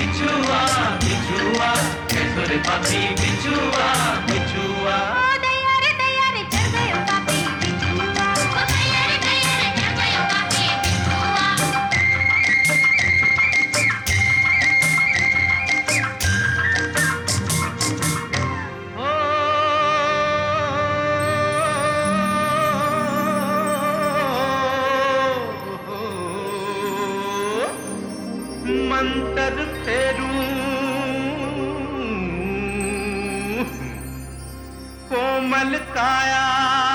বিচুয়া বিচুয়া কেশরে পাখি বিচুয়া বিচুয়া कोमल काया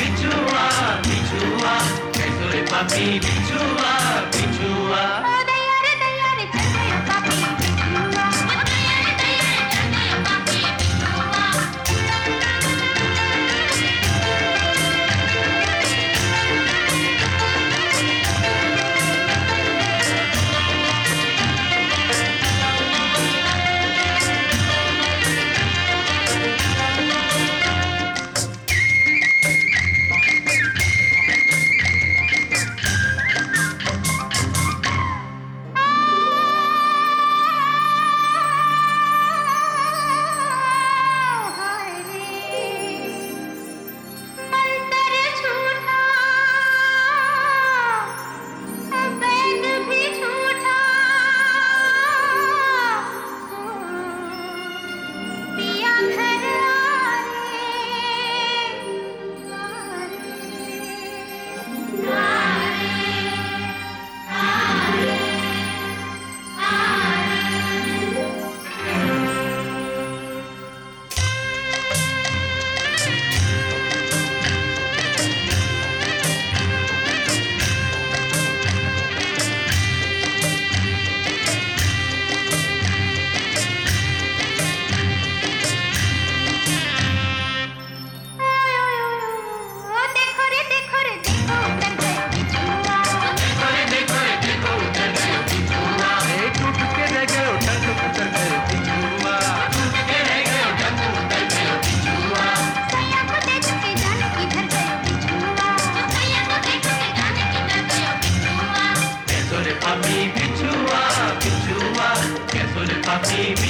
bichua, bichua, eso es para mí, bichua, bichua. TV.